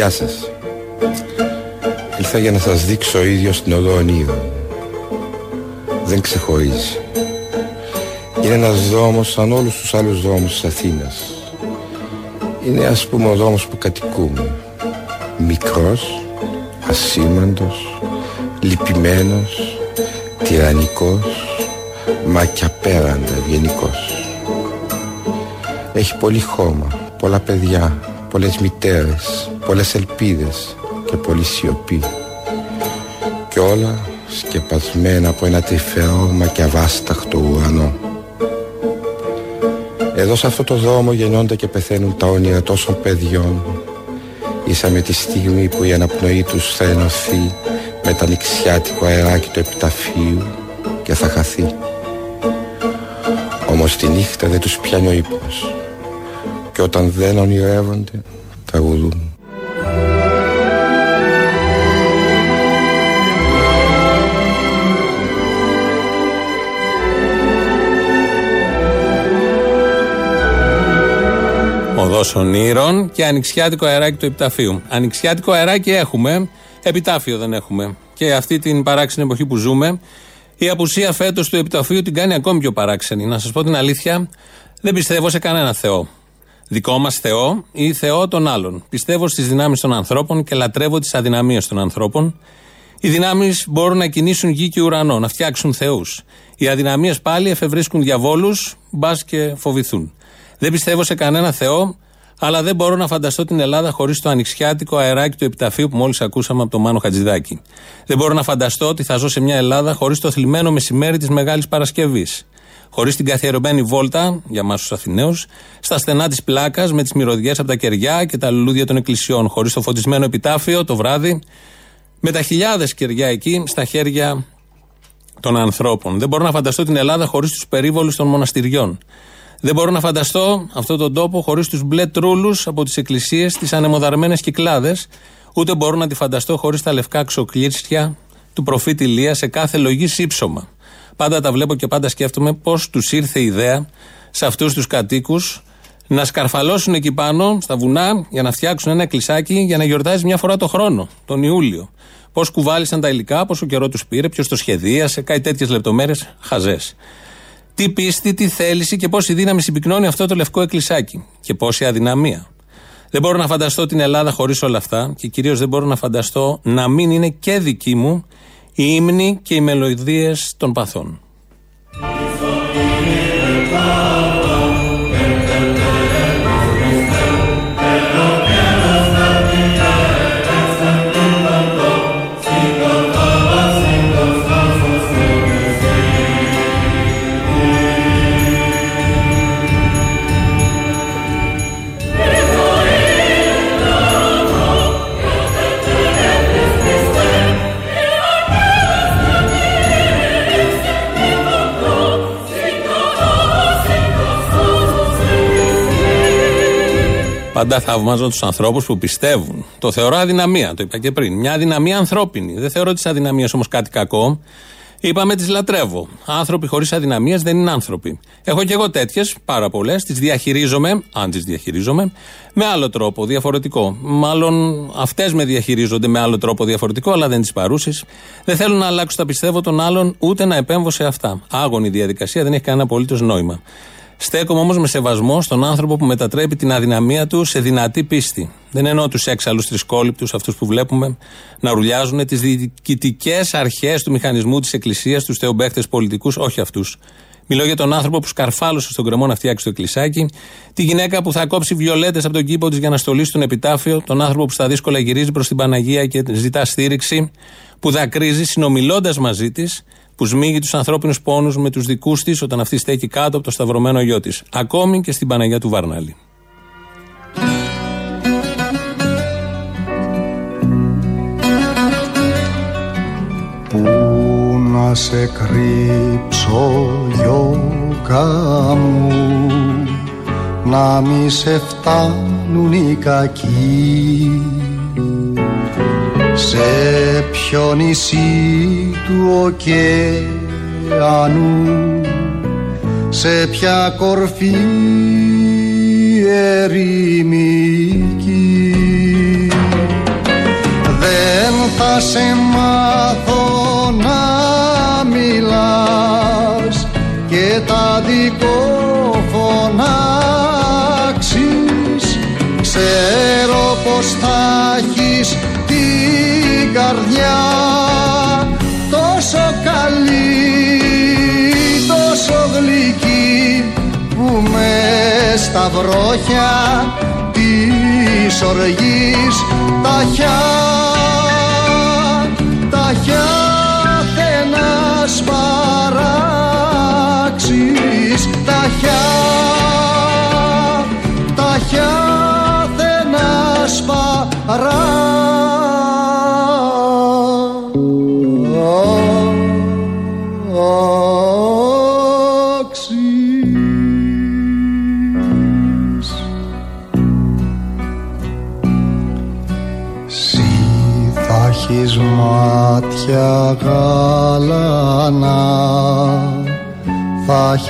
Γεια σας. Ήρθα για να σας δείξω ο ίδιος την οδό ονείρων Δεν ξεχωρίζει. Είναι ένας δρόμος σαν όλους τους άλλους δρόμους της Αθήνας. Είναι ας πούμε ο δρόμος που κατοικούμε. Μικρός, ασήμαντος, λυπημένος, τυραννικός Μα και απέραντα ευγενικός Έχει πολύ χώμα, πολλά παιδιά, πολλές μητέρες, πολλές ελπίδες και πολλή σιωπή και όλα σκεπασμένα από ένα τρυφερό μα και αβάσταχτο ουρανό. Εδώ σε αυτό το δρόμο γεννώνται και πεθαίνουν τα όνειρα τόσων παιδιών ίσα με τη στιγμή που η αναπνοή τους θα ενωθεί με τα νηξιάτικο αεράκι του επιταφείου και θα χαθεί. Όμως τη νύχτα δεν τους πιάνει ο ύπνος και όταν δεν ονειρεύονται τραγουδούν. Οδό Ονείρων και ανοιξιάτικο αεράκι του επιταφείου. Ανοιξιάτικο αεράκι έχουμε, επιτάφιο δεν έχουμε. Και αυτή την παράξενη εποχή που ζούμε, η απουσία φέτος του επιταφείου την κάνει ακόμη πιο παράξενη. Να σας πω την αλήθεια, δεν πιστεύω σε κανένα Θεό. Δικό μας Θεό ή Θεό των άλλων. Πιστεύω στις δυνάμεις των ανθρώπων και λατρεύω τις αδυναμίες των ανθρώπων. Οι δυνάμεις μπορούν να κινήσουν γη και ουρανό, να φτιάξουν θεούς. Οι αδυναμίες πάλι εφευρίσκουν διαβόλους, μπας και φοβηθούν. Δεν πιστεύω σε κανένα Θεό, αλλά δεν μπορώ να φανταστώ την Ελλάδα χωρίς το ανοιξιάτικο αεράκι του επιταφείου που μόλις ακούσαμε από τον Μάνο Χατζηδάκη. Δεν μπορώ να φανταστώ ότι θα ζω σε μια Ελλάδα χωρίς το θλιμμένο μεσημέρι της Μεγάλης Παρασκευής. Χωρίς την καθιερωμένη βόλτα, για εμάς τους Αθηναίους, στα στενά της πλάκας με τις μυρωδιές από τα κεριά και τα λουλούδια των εκκλησιών. Χωρίς το φωτισμένο επιτάφιο το βράδυ, με τα χιλιάδες κεριά εκεί στα χέρια των ανθρώπων. Δεν μπορώ να φανταστώ την Ελλάδα χωρίς τους περίβολους των μοναστηριών. Δεν μπορώ να φανταστώ αυτόν τον τόπο χωρίς τους μπλε τρούλους από τις εκκλησίες, τις ανεμοδαρμένες κυκλάδες, ούτε μπορώ να τη φανταστώ χωρίς τα λευκά ξοκλήρσια του προφήτη Λία σε κάθε λογή σύψωμα. Πάντα τα βλέπω και πάντα σκέφτομαι πώς τους ήρθε η ιδέα σε αυτούς τους κατοίκους να σκαρφαλώσουν εκεί πάνω στα βουνά για να φτιάξουν ένα εκκλησάκι για να γιορτάζει μια φορά το χρόνο, τον Ιούλιο. Πώς κουβάλισαν τα υλικά, πόσο καιρό τους πήρε, ποιος το σχεδίασε, κάτι τέτοιες λεπτομέρειες χαζές. Τι πίστη, τι θέληση και πόση δύναμη συμπυκνώνει αυτό το λευκό εκκλησάκι. Και πόση αδυναμία. Δεν μπορώ να φανταστώ την Ελλάδα χωρίς όλα αυτά και κυρίως δεν μπορώ να φανταστώ να μην είναι και δική μου η ύμνη και οι μελωδίες των παθών. Πάντα θαυμάζω τους ανθρώπους που πιστεύουν. Το θεωρώ αδυναμία, το είπα και πριν. Μια αδυναμία ανθρώπινη. Δεν θεωρώ τις αδυναμίες όμως κάτι κακό. Είπαμε τις λατρεύω. Άνθρωποι χωρίς αδυναμίες δεν είναι άνθρωποι. Έχω και εγώ τέτοιες, πάρα πολλές. Τις διαχειρίζομαι, αν τις διαχειρίζομαι, με άλλο τρόπο, διαφορετικό. Μάλλον αυτές με διαχειρίζονται με άλλο τρόπο διαφορετικό, αλλά δεν τις παρούσει. Δεν θέλω να αλλάξω τα πιστεύω των άλλων, ούτε να επέμβω σε αυτά. Άγωνη διαδικασία, δεν έχει κανένα απολύτως νόημα. Στέκομαι όμως με σεβασμό στον άνθρωπο που μετατρέπει την αδυναμία του σε δυνατή πίστη. Δεν εννοώ τους έξαλλους τρισκόληπτου, αυτούς που βλέπουμε να ρουλιάζουν τις διοικητικές αρχές του μηχανισμού της Εκκλησίας, τους θεομπέχτε πολιτικούς, όχι αυτούς. Μιλώ για τον άνθρωπο που σκαρφάλωσε στον κρεμό να φτιάξει το εκκλησάκι, τη γυναίκα που θα κόψει βιολέτες από τον κήπο της για να στολίσει τον επιτάφιο, τον άνθρωπο που στα δύσκολα γυρίζει προς την Παναγία και ζητά στήριξη, που δακρύζει συνομιλώντας μαζί της που σμίγει τους ανθρώπινους πόνους με τους δικούς της όταν αυτή στέκει κάτω από το σταυρωμένο γιο της. Ακόμη και στην Παναγία του Βαρνάλη. Πού να σε κρύψω γιώκα μου να μη σε φτάνουν οι κακοί σε ποιο νησί του ωκεανού σε ποια κορφή ερημική δεν θα σε μάθω να μιλάς και τα δικό φωνάξεις. Ξέρω πως θα έχεις την καρδιά τόσο καλή τόσο γλυκή που με στα βρόχια της οργής τα χιά τα χιά να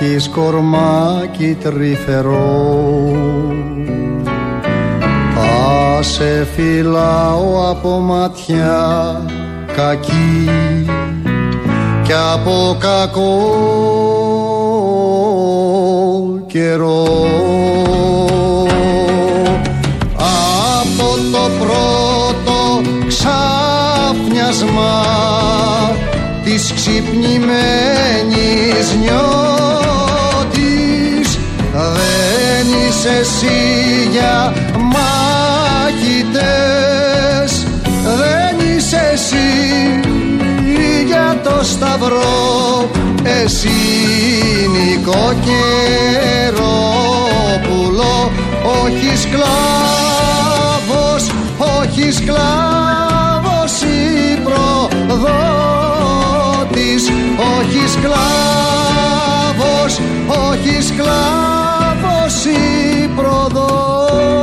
έχεις κορμάκι τρυφερό. Θα σε φυλάω από ματιά κακή και από κακό καιρό. Από το πρώτο ξαφνιασμά της ξυπνημένης νιώτης εσύ για μάχητες δεν είσαι εσύ για το σταυρό. Εσύ νικό καιρόπουλο όχι σκλάβος όχι σκλάβος η προδότης. Όχι σκλάβος όχι σκλάβος η προδότης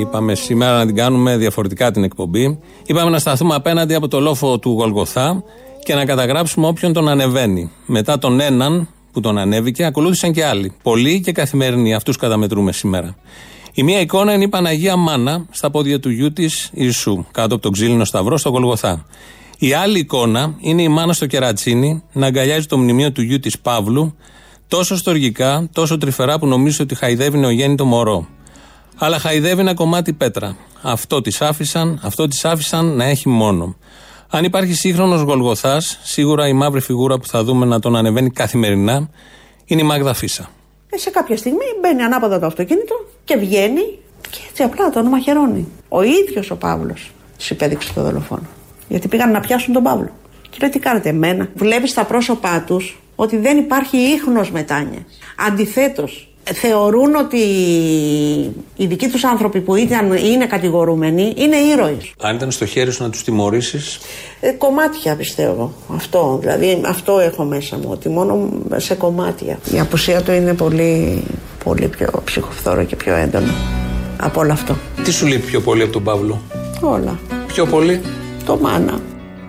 Είπαμε σήμερα να την κάνουμε διαφορετικά την εκπομπή. Είπαμε να σταθούμε απέναντι από το λόφο του Γολγοθά και να καταγράψουμε όποιον τον ανεβαίνει. Μετά τον έναν που τον ανέβηκε, ακολούθησαν και άλλοι. Πολλοί και καθημερινοί. Αυτούς καταμετρούμε σήμερα. Η μία εικόνα είναι η Παναγία Μάνα στα πόδια του γιού της Ιησού, κάτω από τον ξύλινο σταυρό στο Γολγοθά. Η άλλη εικόνα είναι η μάνα στο κερατσίνι να αγκαλιάζει το μνημείο του γιού της Παύλου, τόσο στοργικά, τόσο τρυφερά που νομίζω ότι χαϊδεύει νεογέννητο μωρό. Αλλά χαϊδεύει ένα κομμάτι πέτρα. Αυτό της άφησαν, αυτό της άφησαν να έχει μόνο. Αν υπάρχει σύγχρονος Γολγοθάς, σίγουρα η μαύρη φιγούρα που θα δούμε να τον ανεβαίνει καθημερινά είναι η Μάγδα Φίσα. Ε, σε κάποια στιγμή μπαίνει ανάποδα το αυτοκίνητο και βγαίνει και έτσι απλά τον μαχαιρώνει. Ο ίδιος ο Παύλος του υπέδειξε το δολοφόνο. Γιατί πήγαν να πιάσουν τον Παύλο. Και λέει: Τι κάνετε, εμένα; Βλέπεις στα πρόσωπά τους ότι δεν υπάρχει ίχνος μετάνοια. Αντιθέτως, θεωρούν ότι οι δικοί τους άνθρωποι που ήταν, είναι κατηγορούμενοι είναι ήρωες. Αν ήταν στο χέρι σου να τους τιμωρήσεις; Ε, κομμάτια πιστεύω. Αυτό. Δηλαδή αυτό έχω μέσα μου. Ότι μόνο σε κομμάτια. Η απουσία του είναι πολύ, πολύ πιο ψυχοφθόρο και πιο έντονο από όλο αυτό. Τι σου λείπει πιο πολύ από τον Παύλο, Όλα. Πιο πολύ; Το μάνα.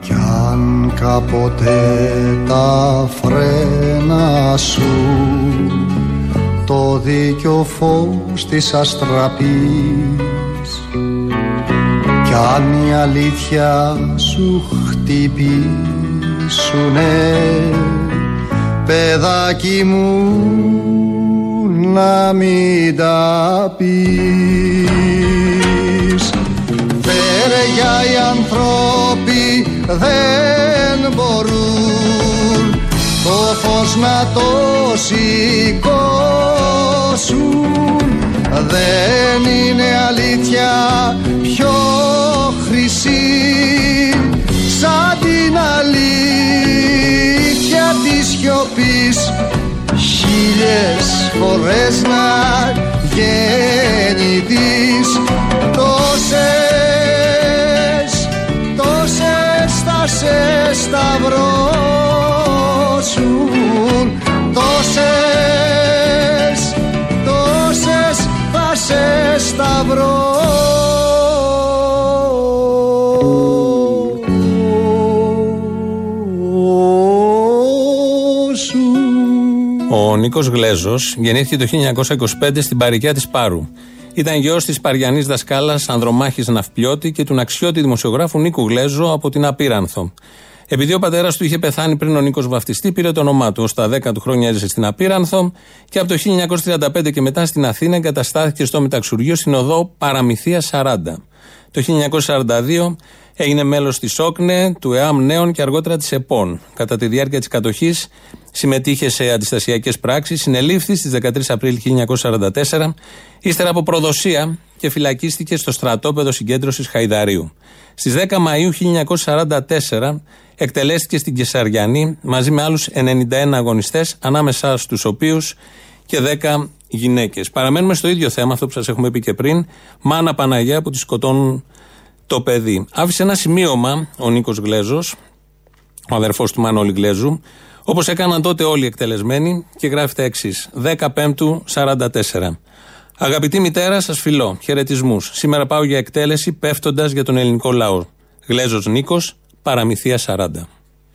Κι αν κάποτε τα φρένα σου το δίκιο φως της αστραπής. Κι αν η αλήθεια σου χτυπήσουνε παιδάκι μου να μην τα πεις. Βέρια οι ανθρώποι δεν μπορούν το φως να το σηκώσουν. Δεν είναι αλήθεια πιο χρυσή. Σαν την αλήθεια της σιωπής χίλιες φορές να γεννηθείς τόσες, σε σταυρώσουν Τόσες, τόσες θα σε Ο Νίκος Γλέζος γεννήθηκε το 1925 στην Παρικιά της Πάρου. Ήταν γιος της Παριανής δασκάλας Ανδρομάχης Ναυπλιώτη και του αξιώτη δημοσιογράφου Νίκου Γλέζο από την Απίρανθο. Επειδή ο πατέρας του είχε πεθάνει πριν ο Νίκος βαφτιστεί, πήρε το όνομά του. Ω τα 10 του χρόνια έζησε στην Απίρανθο και από το 1935 και μετά στην Αθήνα εγκαταστάθηκε στο μεταξουργείο στην οδό Παραμυθία 40. Το 1942 έγινε μέλος της ΟΚΝΕ, του ΕΑΜ Νέων και αργότερα της ΕΠΟΝ. Κατά τη διάρκεια της κατοχής συμμετείχε σε αντιστασιακές πράξεις, συνελήφθη στις 13 Απρίλη 1944, ύστερα από προδοσία και φυλακίστηκε στο στρατόπεδο συγκέντρωσης Χαϊδαρίου. Στις 10 Μαου 1944 εκτελέστηκε στην Κεσαριανή μαζί με άλλους 91 αγωνιστές, ανάμεσά στους οποίους και 10 γυναίκες. Παραμένουμε στο ίδιο θέμα, αυτό που σας έχουμε πει και πριν. Μάνα Παναγία που τη σκοτώνουν το παιδί. Άφησε ένα σημείωμα ο Νίκος Γλέζος, ο αδερφός του Μανώλη Γλέζου, όπως έκαναν τότε όλοι οι εκτελεσμένοι και γράφει τα εξής. 15 44. Αγαπητή μητέρα, σας φιλώ. Χαιρετισμούς. Σήμερα πάω για εκτέλεση πέφτοντας για τον ελληνικό λαό. Γλέζος Νίκος, παραμυθία 40.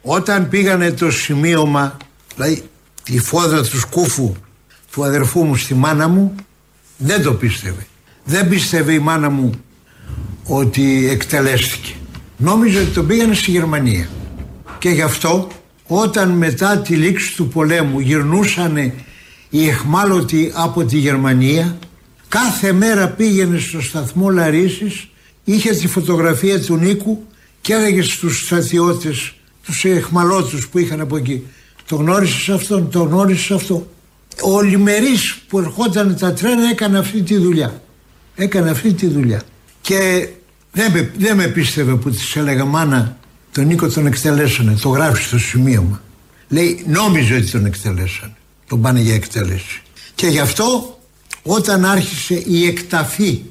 Όταν πήγανε το σημείωμα, δηλαδή η φόδρα του σκούφου του αδερφού μου στη μάνα μου, δεν το πίστευε. Δεν πίστευε η μάνα μου ότι εκτελέστηκε. Νόμιζε ότι τον πήγανε στη Γερμανία. Και γι' αυτό όταν μετά τη λήξη του πολέμου γυρνούσαν οι εχμάλωτοι από τη Γερμανία κάθε μέρα πήγαινε στο σταθμό Λαρίσης είχε τη φωτογραφία του Νίκου και έλεγε στους στρατιώτες τους εχμαλώτους που είχαν από εκεί το γνώρισες αυτόν, το γνώρισες αυτό ο Λιμερής που ερχόταν τα τρένα έκανε αυτή τη δουλειά έκανε αυτή τη δουλειά και δεν με, δεν με πίστευε που της έλεγα μάνα τον Νίκο τον εκτελέσανε, το γράφει στο σημείωμα. Λέει νόμιζε ότι τον εκτελέσανε, τον πάνε για εκτέλεση. Και γι' αυτό όταν άρχισε η εκταφή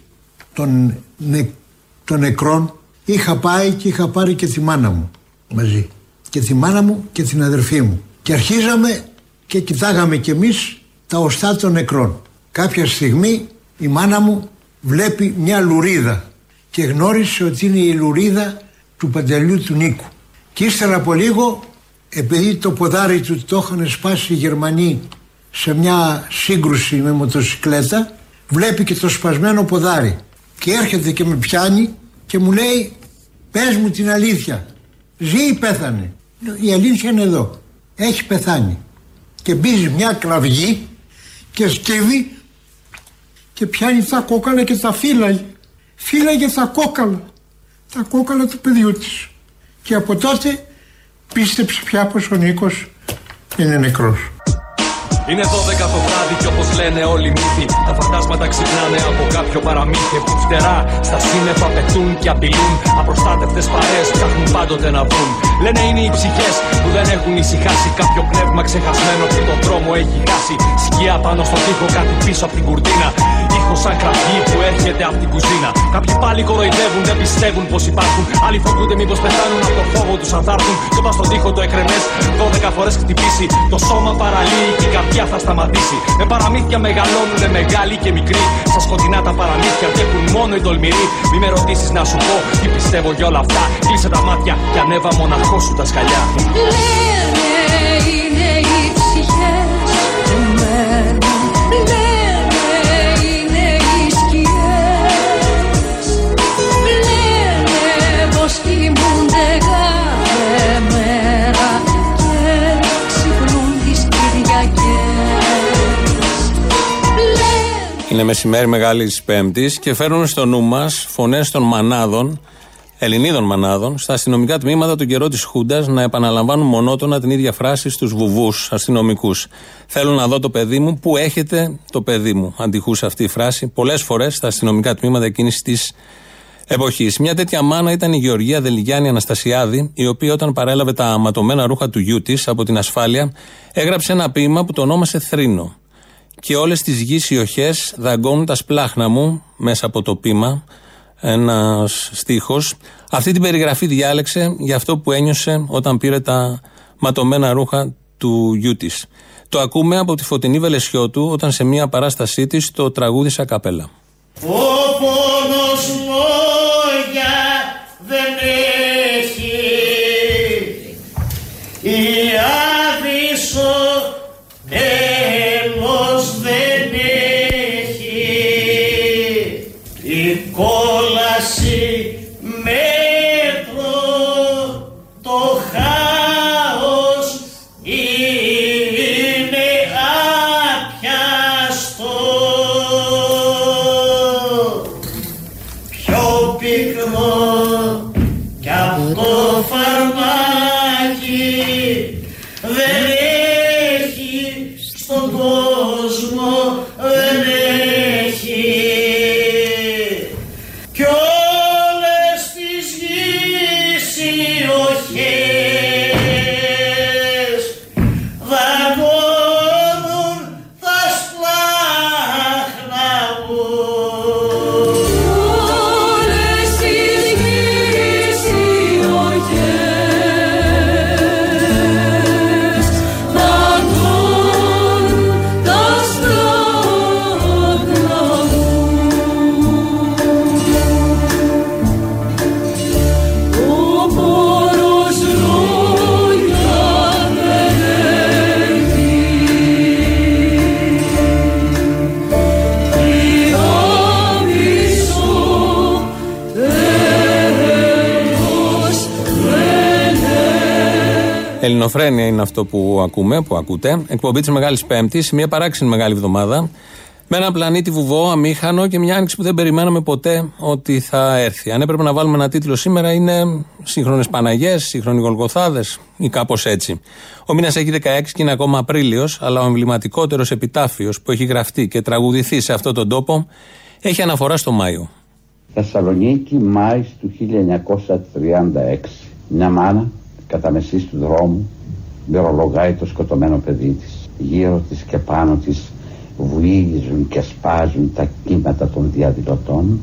των, νε, των νεκρών είχα πάει και είχα πάρει και τη μάνα μου μαζί. Και τη μάνα μου και την αδερφή μου. Και αρχίζαμε και κοιτάγαμε κι εμείς τα οστά των νεκρών. Κάποια στιγμή η μάνα μου βλέπει μια λουρίδα και γνώρισε ότι είναι η λουρίδα του παντελιού του Νίκου. Και ύστερα από λίγο, επειδή το ποδάρι του το είχαν σπάσει οι Γερμανοί σε μια σύγκρουση με μοτοσυκλέτα, βλέπει και το σπασμένο ποδάρι. Και έρχεται και με πιάνει και μου λέει, πες μου την αλήθεια, ζει ή πέθανε; Η αλήθεια είναι εδώ, έχει πεθάνει. Και μπίζει μια κραυγή και σκύβει και πιάνει τα κόκαλα και τα φύλαγε. Φύλαγε τα κόκαλα. Τα κόκαλα του παιδιού της. Και από τότε πίστεψε πια πως ο Νίκος είναι νεκρός. Είναι 12 το βράδυ και όπως λένε όλοι οι μύθοι, τα φαντάσματα ξυπνάνε από κάποιο παραμύθι που φτερά στα σύννεφα πετούν και απειλούν. Απροστάτευτες παρέ ψάχνουν πάντοτε να βρουν. Λένε είναι οι ψυχές που δεν έχουν ησυχάσει. Κάποιο πνεύμα ξεχασμένο που τον δρόμο έχει χάσει. Σκιά πάνω στο τοίχο, κάτι πίσω από την κουρτίνα. Ήχος σαν κραυγή που έρχεται από την κουζίνα. Κάποιοι πάλι κοροϊδεύουν, δεν πιστεύουν πως υπάρχουν. Άλλοι φοβούνται μήπως πεθάνουν από το φόβο τους αν θα έρθουν. Και όταν στον τοίχο το εκρεμές 12 φορές χτυπήσει. Το σώμα παραλύει και η καρδιά θα σταματήσει. Με παραμύθια μεγαλώνουν μεγάλοι και μικροί. Στα σκοτεινά τα παραμύθια βγαίνουν μόνο οι τολμηροί. Μη με ρωτήσεις να σου πω τι πιστεύω για όλα αυτά. Κλείσε τα μάτια και ανέβα μοναχός σου τα σκαλιά. Είναι μεσημέρι Μεγάλης Πέμπτης και φέρνουν στο νου μας φωνές των μανάδων, Ελληνίδων μανάδων, στα αστυνομικά τμήματα τον καιρό της Χούντας να επαναλαμβάνουν μονότονα την ίδια φράση στους βουβούς αστυνομικούς. Θέλω να δω το παιδί μου, πού έχετε το παιδί μου. Αντιχούσε αυτή η φράση πολλές φορές στα αστυνομικά τμήματα εκείνης της εποχής. Μια τέτοια μάνα ήταν η Γεωργία Δελιγιάννη Αναστασιάδη, η οποία όταν παρέλαβε τα αματωμένα ρούχα του γιού της από την ασφάλεια, έγραψε ένα ποίημα που το ονόμασε Θρήνο και όλες τις γης ιοχές δαγκώνουν τα σπλάχνα μου μέσα από το πείμα ένας στίχος αυτή την περιγραφή διάλεξε για αυτό που ένιωσε όταν πήρε τα ματωμένα ρούχα του γιού της. Το ακούμε από τη Φωτεινή Βελεσιώτου όταν σε μια παράστασή της το τραγούδισα καπέλα. Ο πόνος λόγια δεν Ελληνοφρένεια είναι αυτό που ακούμε, που ακούτε. Εκπομπή της Μεγάλης Πέμπτης, μια παράξενη μεγάλη εβδομάδα. Με ένα πλανήτη βουβό, αμήχανο και μια άνοιξη που δεν περιμέναμε ποτέ ότι θα έρθει. Αν έπρεπε να βάλουμε ένα τίτλο σήμερα, είναι Σύγχρονες Παναγιές, Σύγχρονοι Γολγοθάδες ή κάπως έτσι. Ο μήνας έχει 16 και είναι ακόμα Απρίλιος, αλλά ο εμβληματικότερος επιτάφιος που έχει γραφτεί και τραγουδηθεί σε αυτόν τον τόπο έχει αναφορά στο Μάιο. Θεσσαλονίκη, Μάης του 1936. Μια μάνα, κατά μεσής του δρόμου, μυρολογάει το σκοτωμένο παιδί της. Γύρω της και πάνω της βουίζουν και σπάζουν τα κύματα των διαδηλωτών,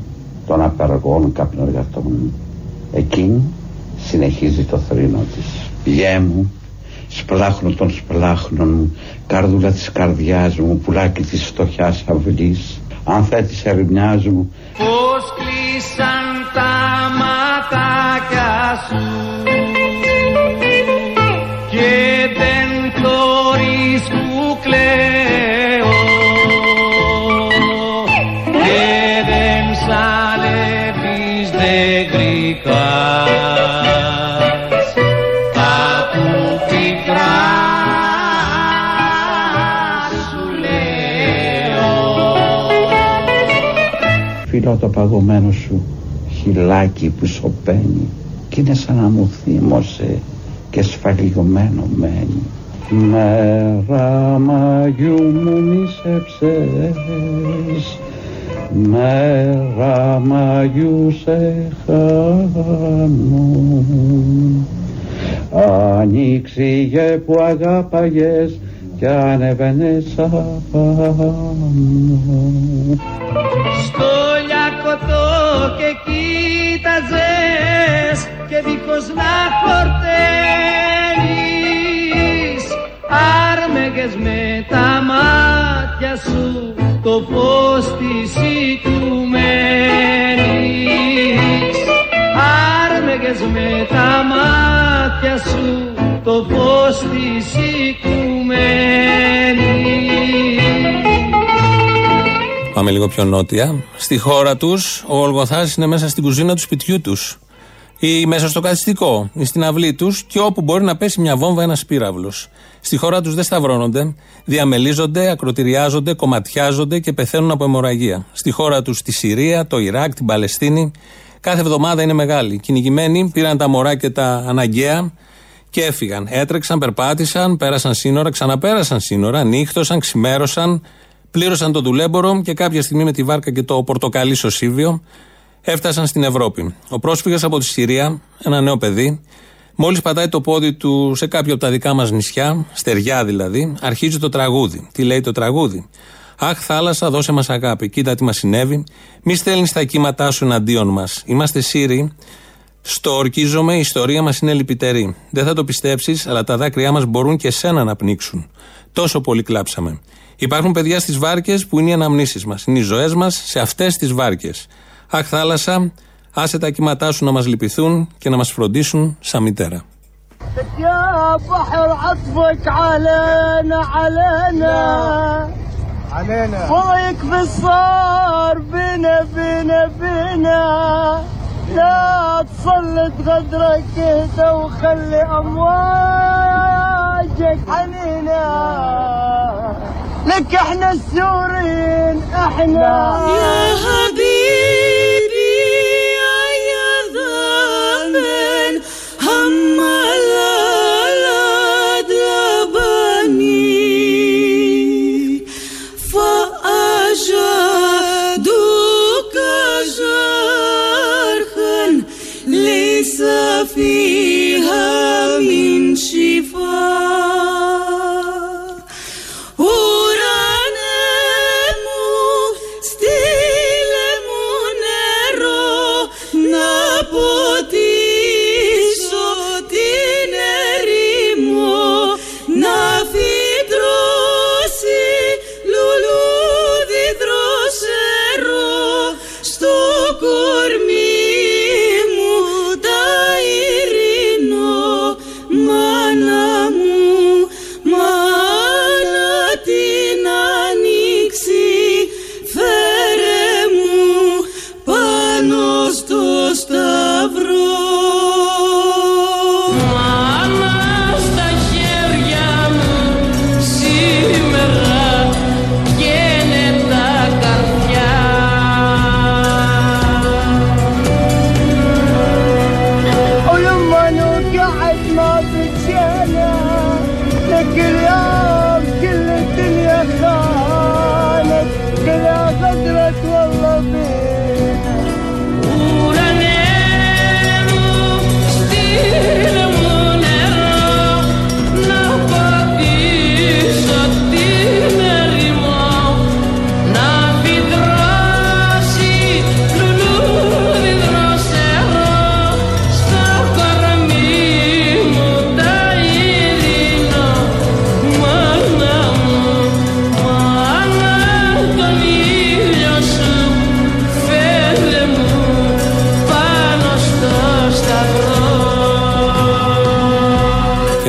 των απεργών καπνοργατών. Εκείνη συνεχίζει το θρήνο της. Γιέ μου, σπλάχνω των σπλάχνων μου, καρδούλα της καρδιάς μου, πουλάκι της φτωχιάς αυλής, ανθέ της ερημιάς μου, Πώς κλείσαν τα ματάκια σου κλαίω και δεν σαλεύεις δεν γρικάς τα που πικρά σου λέω. Φιλώ το παγωμένο σου χυλάκι που σωπαίνει κι είναι σαν να μου θύμωσε και σφαλιγωμένο μένει. Μέρα Μαγιού μου μισέψες Μέρα Μαγιού σε χάνω Ανοίξιγε που αγάπαγες κι ανέβαινες απάνω. Στο λιακωτό και κοίταζες και δίχως να χορταίνεις άρμεγες με τα μάτια σου το φως της οικουμένης άρμεγες με τα μάτια σου το φως της οικουμένης Πάμε λίγο πιο νότια. Στη χώρα τους, ο Γολγοθάς είναι μέσα στην κουζίνα του σπιτιού τους. Ή μέσα στο καθιστικό, ή στην αυλή τους, και όπου μπορεί να πέσει μια βόμβα, ένας πύραυλος. Στη χώρα τους δεν σταυρώνονται, διαμελίζονται, ακροτηριάζονται, κομματιάζονται και πεθαίνουν από αιμορραγία. Στη χώρα τους, στη Συρία, το Ιράκ, την Παλαιστίνη, κάθε εβδομάδα είναι μεγάλη. Οι κυνηγημένοι πήραν τα μωρά και τα αναγκαία και έφυγαν. Έτρεξαν, περπάτησαν, πέρασαν σύνορα, ξαναπέρασαν σύνορα, νύχτωσαν, ξημέρωσαν, πλήρωσαν το δουλέμπορο και κάποια στιγμή με τη βάρκα και το πορτοκαλί σωσίβιο έφτασαν στην Ευρώπη. Ο πρόσφυγας από τη Συρία, ένα νέο παιδί, μόλις πατάει το πόδι του σε κάποιο από τα δικά μας νησιά, στεριά δηλαδή, αρχίζει το τραγούδι. Τι λέει το τραγούδι; Αχ, θάλασσα, δώσε μας αγάπη. Κοίτα τι μας συνέβη. Μη στέλνεις τα κύματά σου εναντίον μας. Είμαστε Σύριοι. Στο ορκίζομαι, η ιστορία μας είναι λυπητερή. Δεν θα το πιστέψεις, αλλά τα δάκρυά μας μπορούν και σένα να πνίξουν. Τόσο πολύ κλάψαμε. Υπάρχουν παιδιά στις βάρκες που είναι οι αναμνήσεις μας. Είναι οι ζωές μας σε αυτές τις βάρκες. Αχ, θάλασσα, άσε τα κύματά σου να μα λυπηθούν και να μα φροντίσουν σαν μητέρα. يا بحر عطفك علينا علينا علينا فوقك بالصار بنا بنا بنا لا تسلط غدرك اهدى وخلي امواجك علينا لك احنا السوريين احنا يا حبيبي fi her min.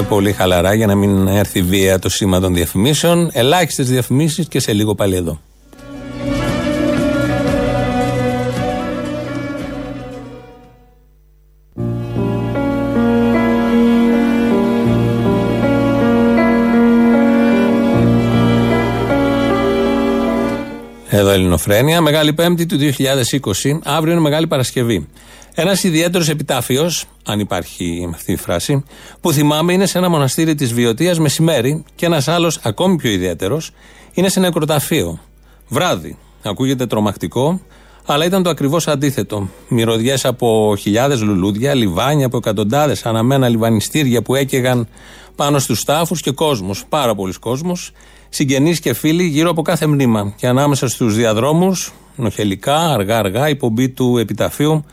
Πολύ χαλαρά για να μην έρθει βία το σήμα των διαφημίσεων. Ελάχιστες διαφημίσεις και σε λίγο πάλι εδώ. Εδώ Ελληνοφρένια, Μεγάλη Πέμπτη του 2020. Αύριο είναι Μεγάλη Παρασκευή. Ένας ιδιαίτερος επιτάφιος, αν υπάρχει αυτή η φράση, που θυμάμαι είναι σε ένα μοναστήρι της Βιωτίας μεσημέρι και ένας άλλος, ακόμη πιο ιδιαίτερος, είναι σε νεκροταφείο. Βράδυ. Ακούγεται τρομακτικό, αλλά ήταν το ακριβώς αντίθετο. Μυρωδιές από χιλιάδες λουλούδια, λιβάνια από εκατοντάδες αναμένα λιβανιστήρια που έκαιγαν πάνω στους τάφους και κόσμος, πάρα πολλοί κόσμος, συγγενείς και φίλοι γύρω από κάθε μνήμα. Και ανάμεσα στους διαδρόμους, νοχελικά, αργά-αργά, η πομπή του επιταφείου,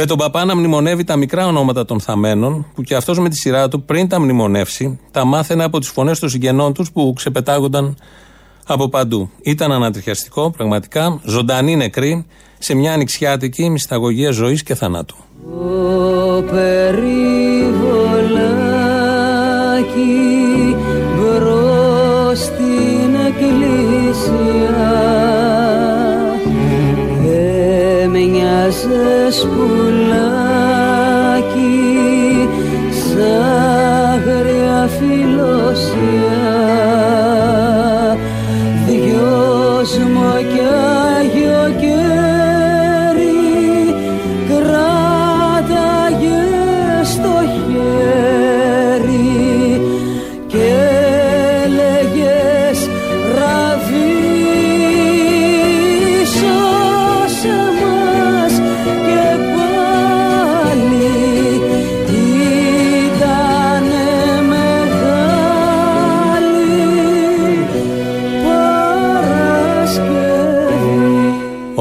με τον παπά να μνημονεύει τα μικρά ονόματα των θαμένων, που και αυτός με τη σειρά του πριν τα μνημονεύσει, τα μάθαινε από τις φωνές των συγγενών τους που ξεπετάγονταν από παντού. Ήταν ανατριχιαστικό, πραγματικά, ζωντανή νεκρή, σε μια ανοιξιάτικη μυσταγωγία ζωής και θανάτου. Το περιβολάκι μπρος στην εκκλησιά después.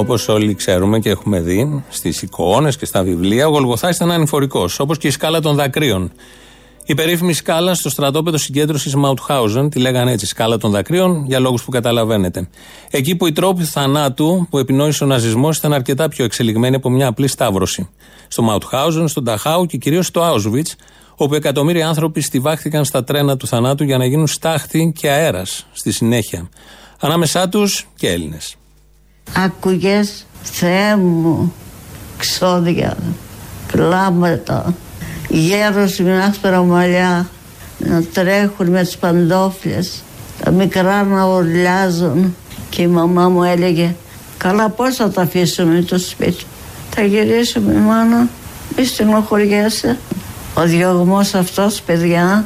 Όπως όλοι ξέρουμε και έχουμε δει στις εικόνες και στα βιβλία, ο Γολγοθά ήταν ανηφορικός, όπως και η σκάλα των δακρύων. Η περίφημη σκάλα στο στρατόπεδο συγκέντρωσης Μαουτχάουζεν, τη λέγανε έτσι, σκάλα των δακρύων, για λόγους που καταλαβαίνετε. Εκεί που οι τρόποι θανάτου που επινόησε ο ναζισμός ήταν αρκετά πιο εξελιγμένοι από μια απλή σταύρωση. Στο Μαουτχάουζεν, στον Ταχάου και κυρίως στο Άουσβιτ, όπου εκατομμύρια άνθρωποι στηβάχθηκαν στα τρένα του θανάτου για να γίνουν στάχτη και αέρας στη συνέχεια. Ανάμεσά τους και Έλληνες. Άκουγες Θεέ μου ξόδια, κλάματα, γέρος με άσπρα μαλλιά να τρέχουν με τις παντόφλες, τα μικρά να ουρλιάζουν και η μαμά μου έλεγε καλά πώς θα τα αφήσουμε το σπίτι; Θα γυρίσουμε μάνα, μη στενοχωριέσαι. Ο διωγμός αυτός παιδιά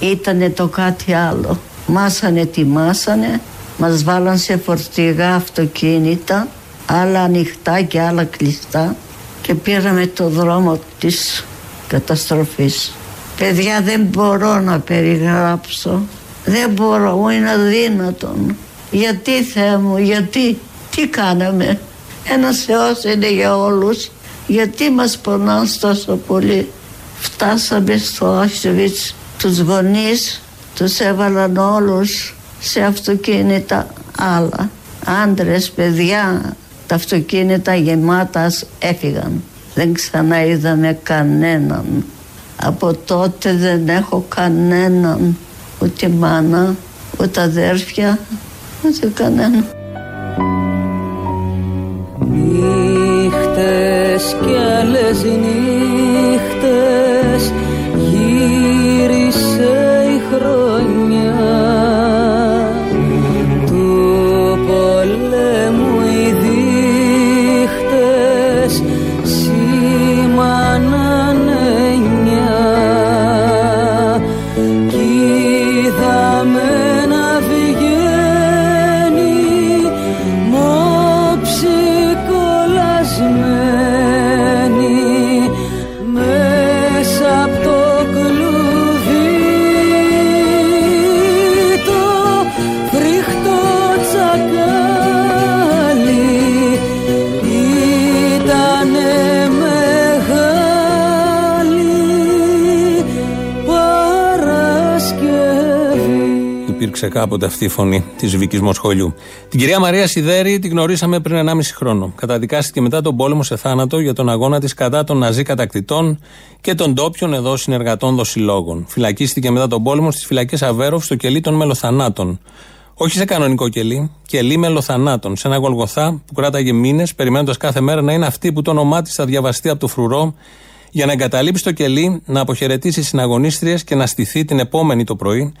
ήτανε το κάτι άλλο. Μας ανετοιμάσανε, μας βάλαν σε φορτηγά αυτοκίνητα, άλλα ανοιχτά και άλλα κλειστά και πήραμε το δρόμο της καταστροφής. Παιδιά δεν μπορώ να περιγράψω. Δεν μπορώ, είναι αδύνατον. Γιατί Θεέ μου, γιατί, τι κάναμε; Ένας Θεός είναι για όλους. Γιατί μας πονάνε τόσο πολύ; Φτάσαμε στο Auschwitz, τους γονείς τους έβαλαν όλους σε αυτοκίνητα άλλα. Άντρες, παιδιά, τα αυτοκίνητα γεμάτας έφυγαν. Δεν ξανά είδαμε κανέναν. Από τότε δεν έχω κανέναν, ούτε μάνα, ούτε αδέρφια, ούτε κανένα. Νύχτες κι άλλες νύχτες Παρασκευή Υπήρξε κάποτε αυτή η φωνή της Βίκης Μοσχολιού. Την κυρία Μαρία Σιδέρη την γνωρίσαμε πριν 1,5 χρόνο. Καταδικάστηκε μετά τον πόλεμο σε θάνατο για τον αγώνα της κατά των ναζί κατακτητών και των ντόπιων εδώ συνεργατών δοσιλόγων. Φυλακίστηκε μετά τον πόλεμο στις φυλακές Αβέροφ στο κελί των μελοθανάτων. Όχι σε κανονικό κελί, κελί μελοθανάτων. Σε ένα γολγοθά που κράταγε μήνες, περιμένοντας κάθε μέρα να είναι αυτή που το όνομά της θα διαβαστεί από το φρουρό για να εγκαταλείψει το κελί, να αποχαιρετήσει συναγωνίστριες και να στηθεί την επόμενη το πρωί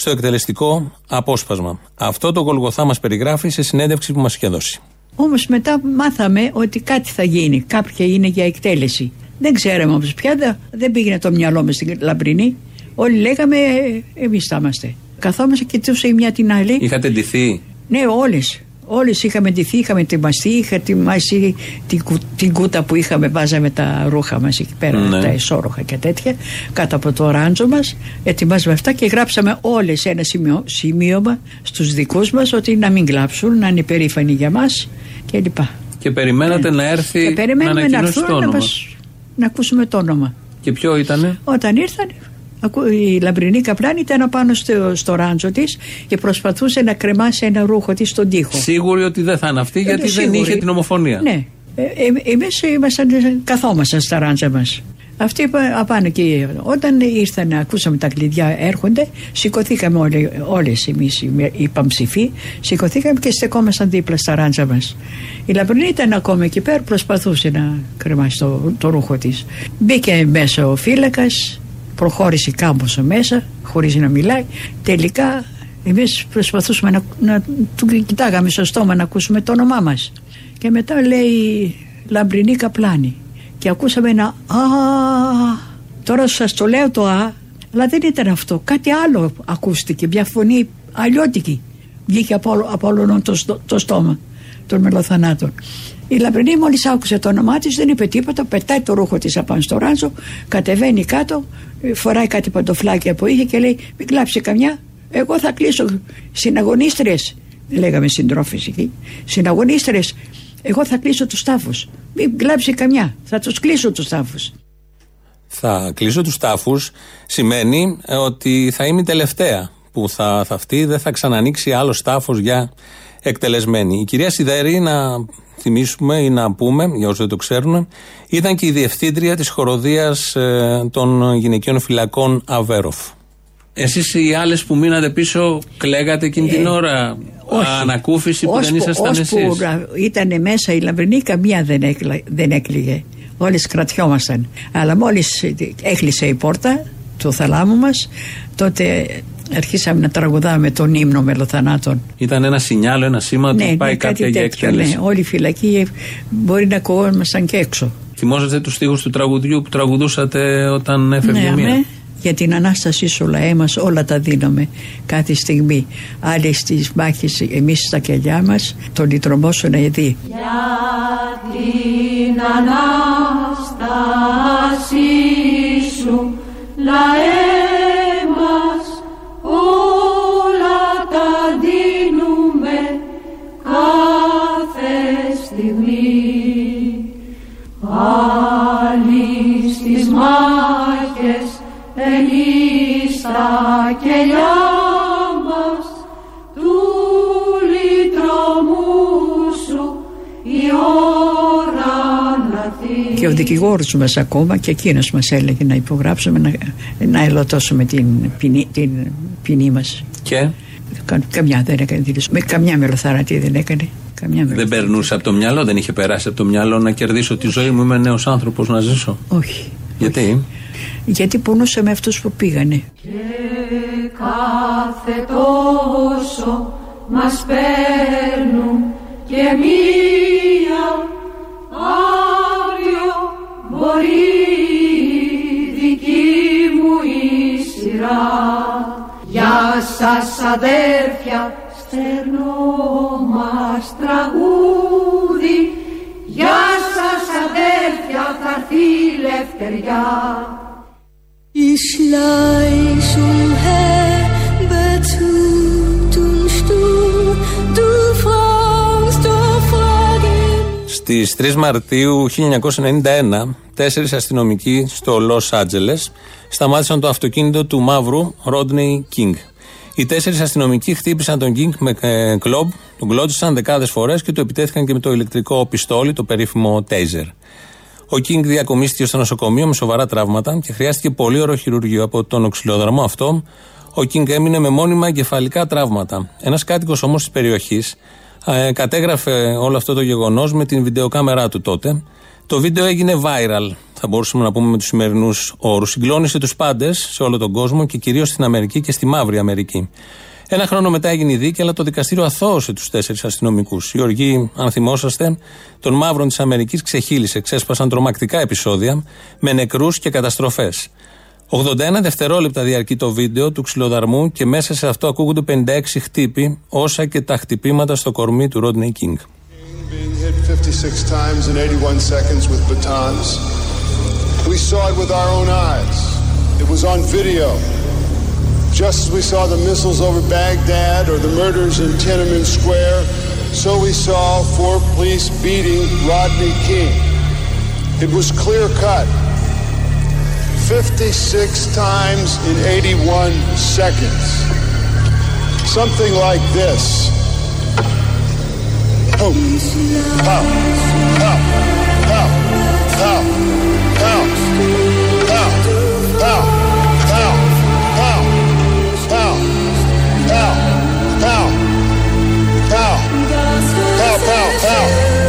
στο εκτελεστικό απόσπασμα. Αυτό το Γολγοθά μας περιγράφει σε συνέντευξη που μας είχε δώσει. Όμως μετά μάθαμε ότι κάτι θα γίνει. Κάποια είναι για εκτέλεση. Δεν ξέραμε όμως πια, δε- δεν πήγαινε το μυαλό μας στην λαμπρινή. Όλοι λέγαμε, εμείς θα είμαστε. Καθόμαστε και κοιτούσε η μια την άλλη. Είχατε ντυθεί; Ναι, όλες. Όλες είχαμε ντυθεί, είχαμε ετοιμαστεί, είχα ετοιμάσει την, κου- την κούτα που είχαμε, βάζαμε τα ρούχα μας εκεί πέρα, Ναι. τα εσώροχα και τέτοια, κάτω από το ράντζο μας. Ετοιμάζαμε αυτά και γράψαμε όλες ένα σημείο, σημείωμα στους δικούς μας ότι να μην κλάψουν, να είναι περήφανοι για μας κλπ. Και περιμένατε να έρθει Και να περιμένουμε να ανακοινώσει το έρθουν να, όνομα. μας, να ακούσουμε το όνομα. Και ποιο ήτανε; Όταν ήρθαν, ακού- η λαμπρινή καπλάνη ήταν απάνω στο, στο ράντζο της και προσπαθούσε να κρεμάσει ένα ρούχο της στον τοίχο. Σίγουροι ότι δεν θα είναι αυτή γιατί Είναι δεν σίγουροι. είχε την ομοφωνία. Ναι. Ε, ε, Εμείς ήμασταν, καθόμασταν στα ράντζα μας. Αυτοί είπα- απάνω και όταν ήρθαν, ακούσαμε τα κλειδιά έρχονται, σηκωθήκαμε όλοι, όλες εμείς οι, οι παμψηφοί, σηκωθήκαμε και στεκόμασταν δίπλα στα ράντζα μας. Η Λαμπρινή ήταν ακόμα εκεί πέρα, προσπαθούσε να κρεμάσει το, το ρούχο της. Μπήκε μέσα ο φύλακας, προχώρησε κάμποσο μέσα, χωρίς να μιλάει. Τελικά εμείς προσπαθούσαμε να, να του κοιτάγαμε στο στόμα να ακούσουμε το όνομά μας. Και μετά λέει Λαμπρινή Καπλάνη. Και ακούσαμε ένα Α. Τώρα σας το λέω το Α, αλλά δεν ήταν αυτό. Κάτι άλλο ακούστηκε. Μια φωνή αλλιώτικη. Βγήκε από, όλο- από όλο το, στο- το στόμα των μελοθανάτων. Η Λαμπρινή μόλις άκουσε το όνομά της, δεν είπε τίποτα, πετάει το ρούχο της απάνω στο ράντζο, κατεβαίνει κάτω, ε, φοράει κάτι παντοφλάκια που είχε και λέει: Μην κλάψει καμιά, εγώ θα κλείσω. Συναγωνίστρε, λέγαμε συντρόφες εκεί, συναγωνίστρε, εγώ θα κλείσω τους τάφους. Μην κλάψει καμιά, θα τους κλείσω τους τάφους. Θα κλείσω τους τάφους σημαίνει ε, ότι θα είμαι η τελευταία που θα, θα αυτή, δεν θα ξανανοίξει άλλος τάφος για εκτελεσμένη. Η κυρία Σιδέρη, να θυμίσουμε ή να πούμε, για όσοι δεν το ξέρουν, ήταν και η διευθύντρια της χοροδίας των γυναικείων φυλακών Αβέροφ. Εσείς οι άλλες που μείνατε πίσω, κλαίγατε εκείνη την ώρα; Ανακούφιση που δεν ήσασταν εσείς; Ώσπου ήταν μέσα η Λαμπρινή, καμία δεν, έκλα, δεν έκλειγε. Όλε κρατιόμασταν. Αλλά μόλις έκλεισε η πόρτα του θαλάμου μας, τότε αρχίσαμε να τραγουδάμε τον ύμνο μελοθανάτων. Ήταν ένα σινιάλο, ένα σήμα ότι ναι, πάει ναι, κάποια κάτι για τέτοιο, εκτέλεση. ναι. Όλη η φυλακή μπορεί να ακουγόμασταν και έξω. Θυμόσαστε τους στίχους του τραγουδιού που τραγουδούσατε όταν έφευγε Ναι, μία; αμέ. Για την Ανάστασή σου λαέ μας όλα τα δίνουμε κάθε στιγμή. Άλλοι στις μάχες εμείς στα κελιά μας το λυτρωμό σου να δει. Για την Ανάστασή σου λαέ στα κελιά μας του λυτρωμού σου η ώρα να δεις. Και ο δικηγόρος μας ακόμα και εκείνος μας έλεγε να υπογράψουμε να, να ελωτώσουμε την ποινή, την ποινή μας. Και; Κα- Καμιά δεν έκανε δήλωση. Με καμιά μελοθαρατή δεν έκανε. Καμιά δεν περνούσε από το μυαλό, δεν είχε περάσει από το μυαλό να κερδίσω τη ζωή μου. Είμαι νέος άνθρωπος να ζήσω. Όχι. Γιατί; Γιατί πονούσαμε αυτούς που πήγανε. Κάθε τόσο μας παίρνουν και μία αύριο μπορεί η δική μου η σειρά. Γεια σας αδέρφια, στερνό μας τραγούδι Γεια σας αδέρφια, θα έρθει η λευτεριά Ich leich umher, und stumm, du fragst, du fragst. Στι 3 Μαρτίου 1991, τέσσερις αστυνομικοί στο Λος Άντζελες σταμάτησαν το αυτοκίνητο του μαύρου Ρόντνεϊ Κίνγκ. Οι τέσσερις αστυνομικοί χτύπησαν τον Κίνγκ με ε, κλόμπ, τον κλώτσισαν δεκάδες φορές και του επιτέθηκαν και με το ηλεκτρικό πιστόλι, το περίφημο Taser. Ο Κίνγκ διακομίστηκε στο νοσοκομείο με σοβαρά τραύματα και χρειάστηκε πολύ ωραίο χειρουργείο από τον οξυλοδραμό αυτό. Ο Κίνγκ έμεινε με μόνιμα εγκεφαλικά τραύματα. Ένας κάτοικος όμως της περιοχής ε, κατέγραφε όλο αυτό το γεγονός με την βιντεοκάμερά του τότε. Το βίντεο έγινε viral, θα μπορούσαμε να πούμε με τους σημερινούς όρους. Συγκλώνησε τους πάντες σε όλο τον κόσμο και κυρίως στην Αμερική και στη Μαύρη Αμερική. Ένα χρόνο μετά έγινε η δίκη, αλλά το δικαστήριο αθώωσε τους τέσσερις αστυνομικούς. Οι οργοί, αν θυμόσαστε, των μαύρων της Αμερικής ξεχύλισε, ξέσπασαν τρομακτικά επεισόδια με νεκρούς και καταστροφές. 81 δευτερόλεπτα διαρκεί το βίντεο του ξυλοδαρμού και μέσα σε αυτό ακούγονται 56 χτύπη, όσα και τα χτυπήματα στο κορμί του Ρόντνεϊ Κίνγκ. being hit 56 times in 81 seconds with batons. We saw it with our own eyes. It was on video. Just as we saw the missiles over Baghdad or the murders in Tiananmen Square, so we saw four police beating Rodney King. It was clear cut. 56 times in 81 seconds. Something like this. Pow, pow, pow, pow, pow, pow, pow, pow, pow, pow, pow, pow, pow, pow, pow, pow, pow, pow, pow,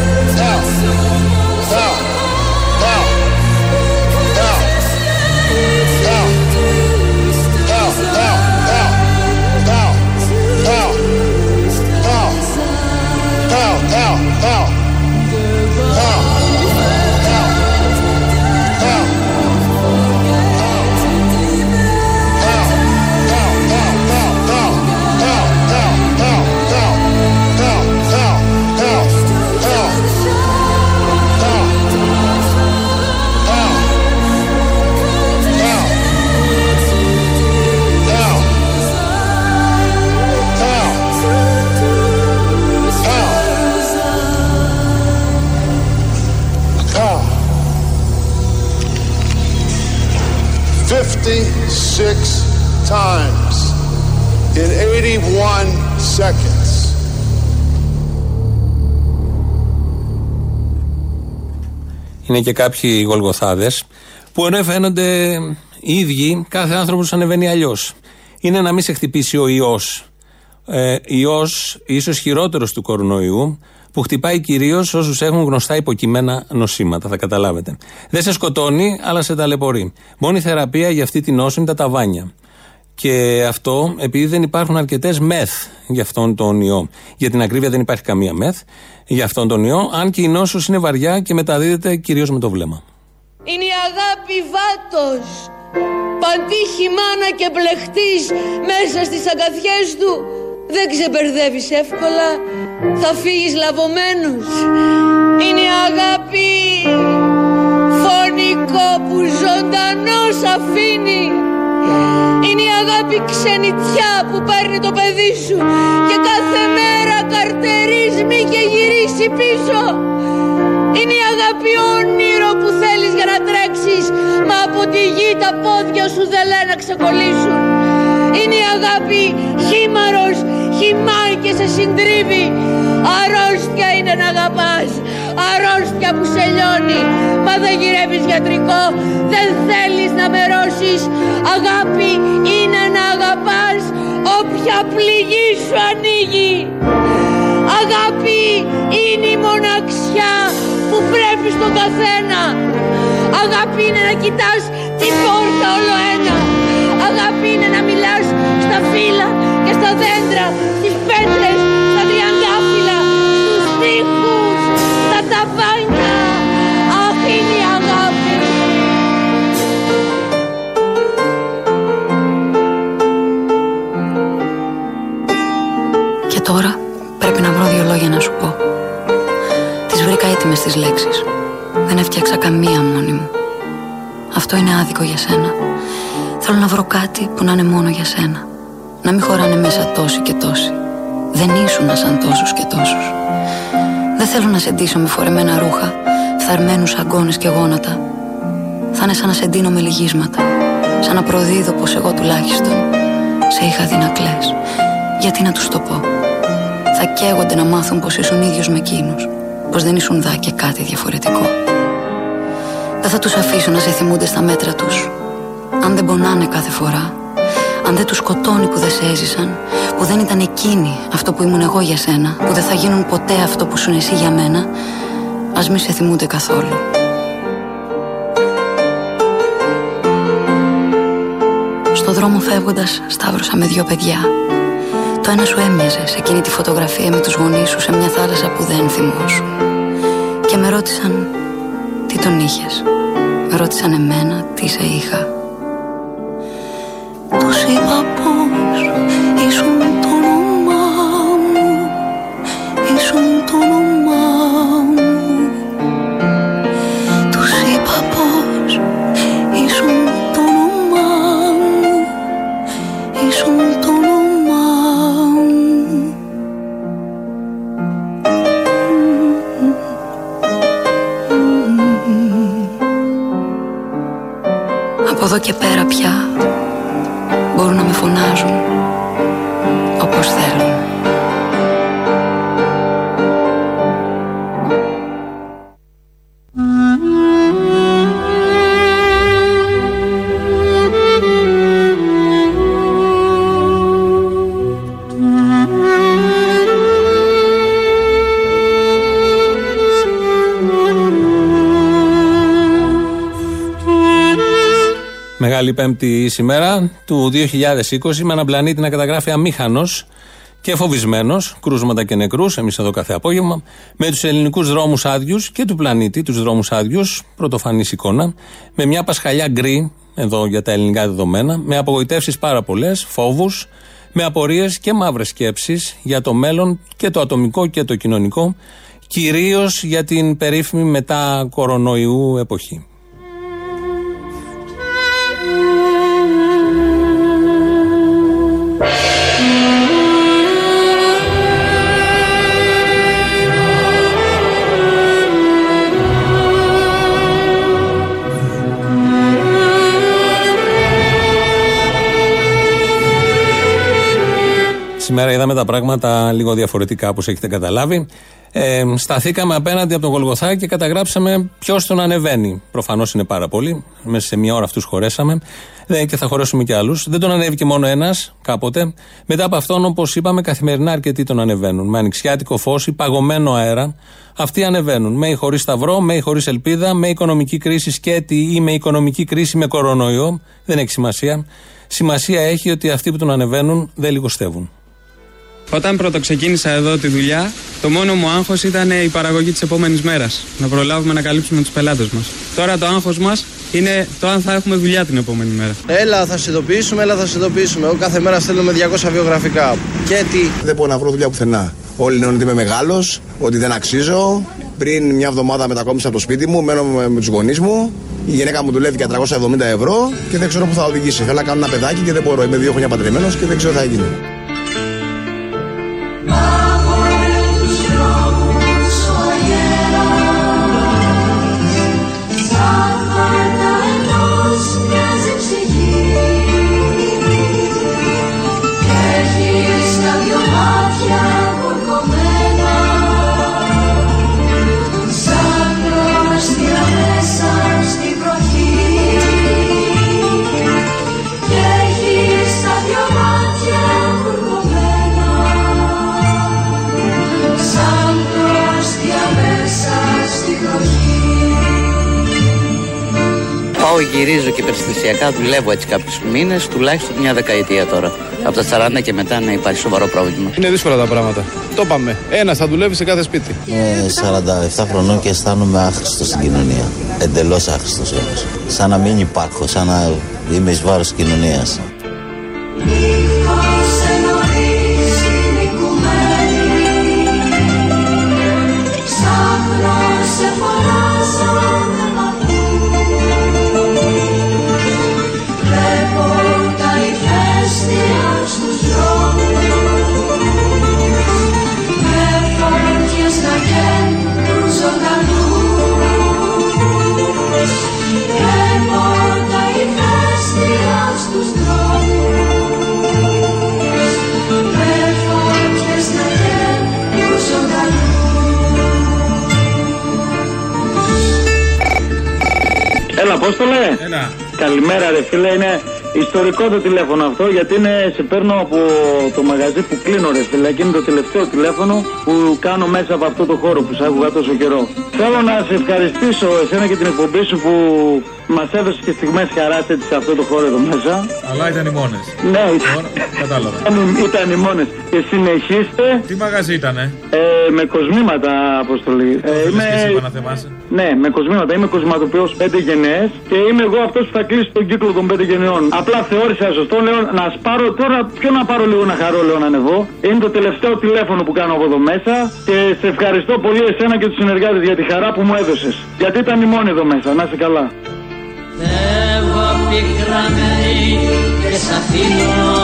Είναι και κάποιοι γολγοθάδες που ενώ φαίνονται οι ίδιοι, κάθε άνθρωπος ανεβαίνει αλλιώς. Είναι να μην σε χτυπήσει ο ιός. Ε, ιός, ίσως χειρότερος του κορονοϊού, που χτυπάει κυρίως όσους έχουν γνωστά υποκειμένα νοσήματα. Θα καταλάβετε. Δεν σε σκοτώνει, αλλά σε ταλαιπωρεί. Μόνη θεραπεία για αυτή την νόσο είναι τα ταβάνια. Και αυτό επειδή δεν υπάρχουν αρκετές μεθ για αυτόν τον ιό. Για την ακρίβεια δεν υπάρχει καμία μεθ για αυτόν τον ιό, αν και η νόσος είναι βαριά και μεταδίδεται κυρίως με το βλέμμα. Είναι η αγάπη βάτος αν τύχει μάνα και μπλεχτείς μέσα στις αγκαθιές του, δεν ξεμπερδεύεις εύκολα, θα φύγεις λαβωμένος. Είναι η αγάπη φωνικό που ζωντανός αφήνει. Είναι η αγάπη ξενιτιά που παίρνει το παιδί σου και κάθε μέρα καρτερίζει μη και γυρίσει πίσω. Είναι η αγάπη όνειρο που θέλεις για να τρέξεις Μα από τη γη τα πόδια σου δεν λένε να ξεκολλήσουν Είναι η αγάπη χήμαρος, χυμάει και σε συντρίβει Αρρώστια είναι να αγαπάς. Αρρώστια που σε λιώνει. Μα δεν γυρεύεις γιατρικό. Δεν θέλεις να μερώσεις. Αγάπη είναι να αγαπάς. Όποια πληγή σου ανοίγει. Αγάπη είναι η μοναξιά που πρέπει στον καθένα. Αγάπη είναι να κοιτάς την πόρτα όλο ένα. Αγάπη είναι να μιλάς στα φύλλα και στα δέντρα, στις πέτρες, στα τριαντάφυλλα, στους τοίχους, στα ταβάνια. Αχ, είναι η αγάπη. Και τώρα πρέπει να βρω δύο λόγια να σου πω. Τις βρήκα έτοιμες τις λέξεις. Δεν έφτιαξα καμία μόνη μου. Αυτό είναι άδικο για σένα. Θέλω να βρω κάτι που να είναι μόνο για σένα. Να μην χωράνε μέσα τόσοι και τόσοι. Δεν ήσουν σαν τόσους και τόσους. Δεν θέλω να σε ντύσω με φορεμένα ρούχα, φθαρμένους αγκώνες και γόνατα. Θα είναι σαν να σε ντύνω με λυγίσματα. Σαν να προδίδω πως εγώ τουλάχιστον σε είχα δει να κλαις. Γιατί να τους το πω; Θα καίγονται να μάθουν πως ήσουν ίδιος με εκείνους. Πως δεν ήσουν δά και κάτι διαφορετικό. Δεν θα τους αφήσω να σε θυμούνται στα μέτρα τους. Αν δεν πονάνε κάθε φορά. Αν δεν τους σκοτώνει που δεν σε έζησαν. Που δεν ήταν εκείνοι αυτό που ήμουν εγώ για σένα. Που δεν θα γίνουν ποτέ αυτό που σου εσύ για μένα. Ας μη σε θυμούνται καθόλου. Στο δρόμο φεύγοντας σταύρωσα με δυο παιδιά. Το ένα σου έμοιαζε σε εκείνη τη φωτογραφία με τους γονείς σου σε μια θάλασσα που δεν θυμόσουν. Και με ρώτησαν τι τον είχες; Με ρώτησαν εμένα τι σε είχα; Μεγάλη Πέμπτη σήμερα του 2020 με έναν πλανήτη να καταγράφει αμήχανος και φοβισμένος, κρούσματα και νεκρούς, εμείς εδώ κάθε απόγευμα, με τους ελληνικούς δρόμους άδειους και του πλανήτη, τους δρόμους άδειους, πρωτοφανής εικόνα, με μια πασχαλιά γκρι, εδώ για τα ελληνικά δεδομένα, με απογοητεύσεις πάρα πολλές, φόβους, με απορίες και μαύρες σκέψεις για το μέλλον και το ατομικό και το κοινωνικό, κυρίως για την περίφημη μετά κορονοϊού εποχή. Σήμερα είδαμε τα πράγματα λίγο διαφορετικά όπως έχετε καταλάβει. Ε, σταθήκαμε απέναντι από τον Γολγοθά και καταγράψαμε ποιος τον ανεβαίνει. Προφανώς είναι πάρα πολύ. Μέσα σε μια ώρα αυτούς χωρέσαμε. Ε, και θα χωρέσουμε κι άλλους. Δεν τον ανέβηκε μόνο ένας κάποτε. Μετά από αυτόν, όπως είπαμε, καθημερινά αρκετοί τον ανεβαίνουν. Με ανοιξιάτικο φως ή παγωμένο αέρα. Αυτοί ανεβαίνουν. Με ή χωρίς σταυρό, με ή χωρίς ελπίδα, με οικονομική κρίση σκέτη ή με οικονομική κρίση με κορονοϊό. Δεν έχει σημασία. Σημασία έχει ότι αυτοί που τον ανεβαίνουν δεν λιγοστεύουν. Όταν πρώτο ξεκίνησα εδώ τη δουλειά, το μόνο μου άγχος ήταν η παραγωγή της επόμενης μέρας. Να προλάβουμε να καλύψουμε τους πελάτες μας. Τώρα το άγχος μας είναι το αν θα έχουμε δουλειά την επόμενη μέρα. Έλα, θα σε ειδοποιήσουμε, έλα, θα σε ειδοποιήσουμε. Εγώ κάθε μέρα στέλνουμε 200 βιογραφικά. Και τι; Δεν μπορώ να βρω δουλειά πουθενά. Όλοι λένε ότι είμαι μεγάλος, ότι δεν αξίζω. Πριν μια εβδομάδα μετακόμισα από το σπίτι μου, μένω με, με τους γονείς μου. Η γυναίκα μου δουλεύει για 370 ευρώ και δεν ξέρω πού θα οδηγήσει. Θέλω να κάνω ένα παιδάκι και δεν μπορώ. Είμαι δύο χρόνια παντρεμένος και δεν ξέρω τι θα γίνει. Πάω, γυρίζω και περιστασιακά δουλεύω έτσι κάποιους μήνες, τουλάχιστον μια δεκαετία τώρα. Από τα 40 και μετά να υπάρχει σοβαρό πρόβλημα. Είναι δύσκολα τα πράγματα. Το είπαμε. Ένας θα δουλεύει σε κάθε σπίτι. Είμαι 47 χρονών και αισθάνομαι άχρηστος στην κοινωνία. Εντελώς άχρηστος όμως. Σαν να μην υπάρχω, σαν να είμαι εις βάρος κοινωνίας. Έλα, πώ το λέει. Καλημέρα, ρε φίλε. Είναι ιστορικό το τηλέφωνο αυτό γιατί είναι, σε παίρνω από το μαγαζί που κλείνω, ρε φίλε. Και είναι το τελευταίο τηλέφωνο που κάνω μέσα από αυτό το χώρο που σ' άκουγα τόσο καιρό. Θέλω να σε ευχαριστήσω εσένα και την εκπομπή σου που μας έδωσε και στιγμές χαρά έτσι σε αυτό το χώρο εδώ μέσα. Αλλά ήταν οι μόνες. Ναι, ήταν, Κατάλαβα. ήταν- ήταν οι μόνες. Και συνεχίστε Τι μαγαζί ήτανε; ε, με κοσμήματα, αποστολή. Ε, Είμαι... είμαι... Και εσύ είπα να θεμάσαι. Ναι, με κοσμήματα. Είμαι κοσματοποιός 5 γενναίες και είμαι εγώ αυτός που θα κλείσει τον κύκλο των 5 γενναιών. Απλά θεώρησα σωστό, λέω να σπάρω τώρα. Ποιο να πάρω λίγο να χαρώ, λέω να ανεβώ. Είναι το τελευταίο τηλέφωνο που κάνω από εδώ μέσα και σε ευχαριστώ πολύ εσένα και τους συνεργάτες για τη χαρά που μου έδωσες. Γιατί ήταν η μόνη εδώ μέσα. Να είσαι καλά. Φεύγω πικραμένη και σ' αφήνω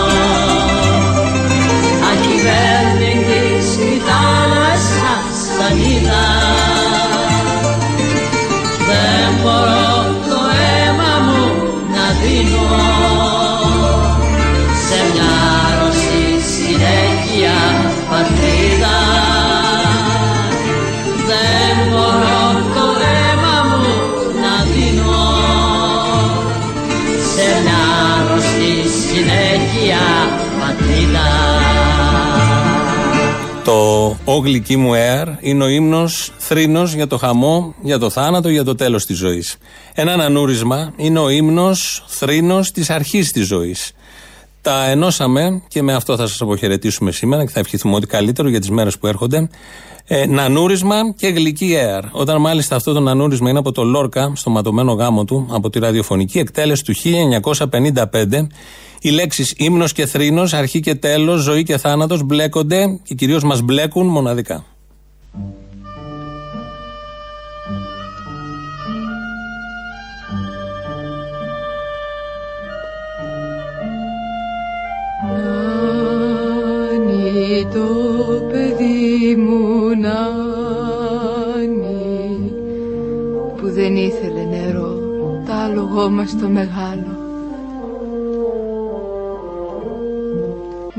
Το «Ω γλυκή μου air» είναι ο ύμνος θρήνος για το χαμό, για το θάνατο, για το τέλος της ζωής. Ένα ανανούρισμα είναι ο ύμνος θρήνος της αρχής της ζωής. Τα ενώσαμε και με αυτό θα σας αποχαιρετήσουμε σήμερα και θα ευχηθούμε ότι καλύτερο για τις μέρες που έρχονται. Ε, νανούρισμα και γλυκή air. Όταν μάλιστα αυτό το νανούρισμα είναι από το Λόρκα, στο ματωμένο γάμο του, από τη ραδιοφωνική εκτέλεση του 1955, οι λέξεις ύμνος και θρήνος, αρχή και τέλος, ζωή και θάνατος μπλέκονται και κυρίως μας μπλέκουν μοναδικά. Νάνι το παιδί μου Νάνι που δεν ήθελε νερό τ' άλογο μας το μεγάλο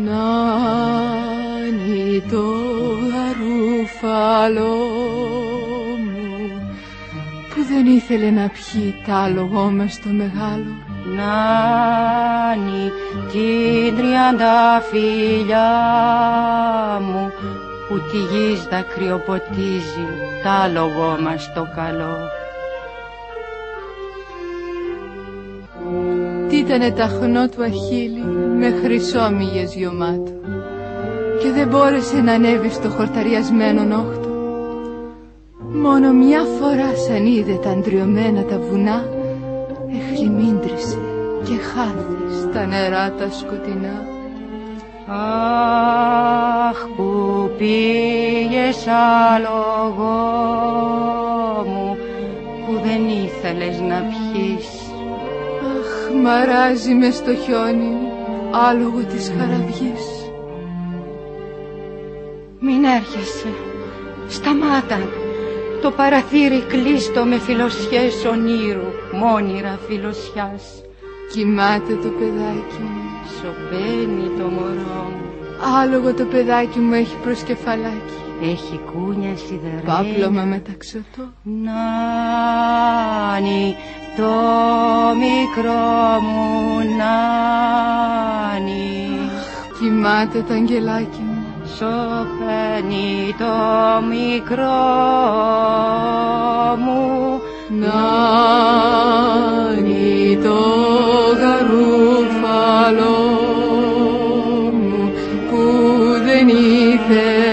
Νάνι το γαρούφαλό μου που δεν ήθελε να πιει τ' άλογο μας το μεγάλο Νάνι την τριανταφυλλιά μου που τη γης δακρυοποτίζει τ' άλογο μας το καλό. Ήτανε ταχνό του αχίλη με χρυσόμυγες γιωμάτο και δεν μπόρεσε να ανέβει στο χορταριασμένο νόχτο. Μόνο μια φορά σαν είδε τα αντριωμένα τα βουνά εχλιμίντρισε και χάθη στα νερά τα σκοτεινά. Αχ που πήγες άλογο μου που δεν ήθελες να πιείς Αχ, μαράζει μες στο χιόνι, άλογο της χαραυγής. Μην έρχεσαι, σταμάτα το παραθύρι κλείστο με φιλοσιές ονείρου, μόνιρα φιλοσιάς. Κοιμάται το παιδάκι μου, σωπαίνει το μωρό μου. Άλογο το παιδάκι μου έχει προσκεφαλάκι. Έχει κούνια σιδερένια. Πάπλωμα μεταξωτό. Νάνι, το μικρό μου νάνι. Κοιμάται το αγγελάκι μου. Το μικρό μου νάνι το γαρούφαλο μου που δεν ήθελε